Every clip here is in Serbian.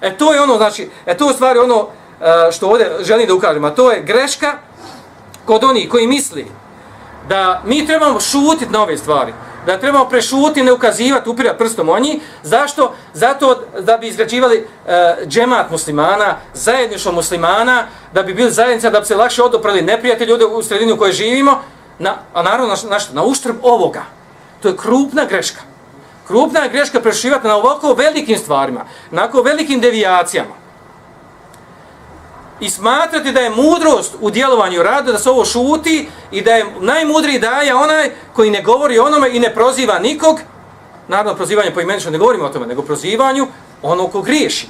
E to je ono, znači, e to je stvari ono e, što ovdje želim da ukažem, a to je greška kod onih koji misli da mi trebamo šutiti na ove stvari, da trebamo prešuti, ne ukazivati, upirati prstom o. Zašto? Zato da bi izgrađivali uh, džemat muslimana, zajedništvo muslimana, da bi bili zajednica, da bi se lakše odoprali neprijatelji ljude u sredini u kojoj živimo, na, a naravno na, na, na uštrb ovoga. To je krupna greška. Krupna je greška prešivati na ovako velikim stvarima, na ovako velikim devijacijama. I smatrati da je mudrost u djelovanju rada, da se ovo šuti i da je najmudriji daja onaj koji ne govori onome i ne proziva nikog, naravno prozivanje po imenično ne govorimo o tome, nego prozivanju ono ko griješi.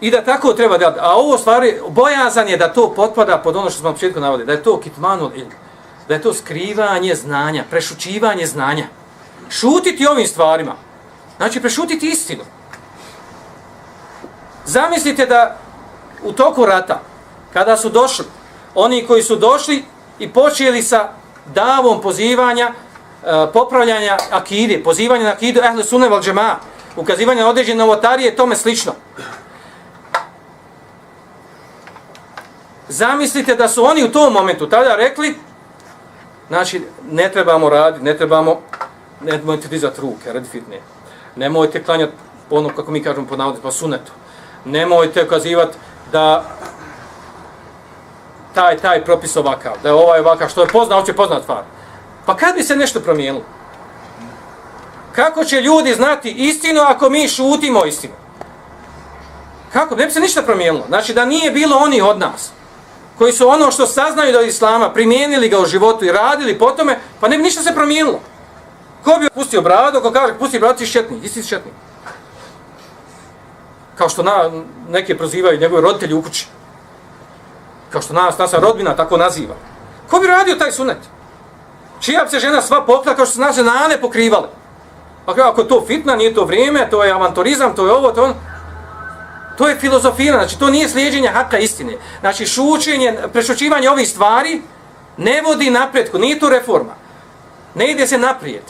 I da tako treba da, a ovo stvari, bojazan je da to potpada pod ono što smo na početku navodili, da je to kitmanul ilm da je to skrivanje znanja, prešućivanje znanja. Šutiti ovim stvarima. Znači, prešutiti istinu. Zamislite da u toku rata, kada su došli, oni koji su došli i počeli sa davom pozivanja, e, popravljanja akide, pozivanja na akidu ehle sunne val džema, ukazivanja na određene novotarije, tome slično. Zamislite da su oni u tom momentu tada rekli, Znači, ne trebamo raditi, ne trebamo, ne trebamo dizati ruke, radi fitne. Nemojte klanjati ono, kako mi kažemo, po navodi, po sunetu. Nemojte ukazivati da taj, taj propis ovakav, da je ovaj ovakav, što je poznao, će poznat stvar. Pa kad bi se nešto promijenilo? Kako će ljudi znati istinu ako mi šutimo istinu? Kako? Ne bi se ništa promijenilo. Znači da nije bilo oni od nas koji su ono što saznaju do islama, primijenili ga u životu i radili po tome, pa ne bi ništa se promijenilo. Ko bi pustio bradu, ko kaže, pusti bradu, ti šetni, isti šetni. Kao što na, neke prozivaju njegove roditelji u kući. Kao što nas, nasa rodbina tako naziva. Ko bi radio taj sunet? Čija bi se žena sva pokla kao što se naše nane pokrivale? Pa ako to fitna, nije to vrijeme, to je avanturizam, to je ovo, to je ono. To je filozofija, znači to nije slijedženje haka istine. Znači šučenje, prešučivanje ovih stvari ne vodi napretku, nije to reforma. Ne ide se naprijed.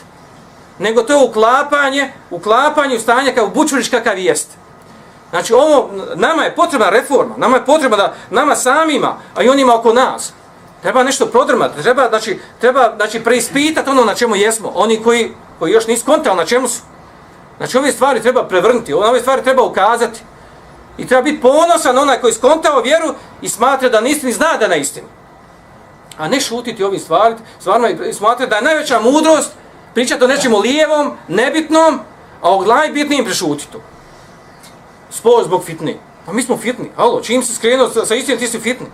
Nego to je uklapanje, uklapanje u stanje kao bučurić kakav jest. Znači ovo, nama je potrebna reforma, nama je potrebna da nama samima, a i onima oko nas, treba nešto prodrmati, treba, znači, treba znači, preispitati ono na čemu jesmo, oni koji, koji još nisu kontali na čemu su. Znači ove stvari treba prevrnuti, ove stvari treba ukazati. I treba biti ponosan onaj koji skontao vjeru i smatra da nistini zna da na istinu. A ne šutiti ovim stvari, stvarno i smatra da je najveća mudrost pričati o nečemu lijevom, nebitnom, a o glavi bitnijim prešutiti to. Spoj zbog fitni. Pa mi smo fitni. Halo, čim se skrenuo sa, sa istinom, ti si fitni.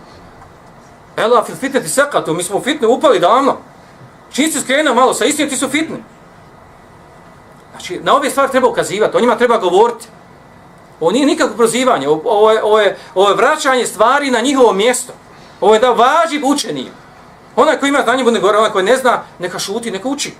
Ela, fil fitne ti sekatu, mi smo fitni, upali davno. Čim se skrenuo malo sa istinom, ti su fitni. Znači, na ove stvari treba ukazivati, o njima treba govoriti. Ovo nije nikakvo prozivanje, ovo je, ovo, je, ovo je vraćanje stvari na njihovo mjesto. Ovo je da važi učenim. Onaj koji ima znanje bude gore, onaj koji ne zna, neka šuti, neka uči.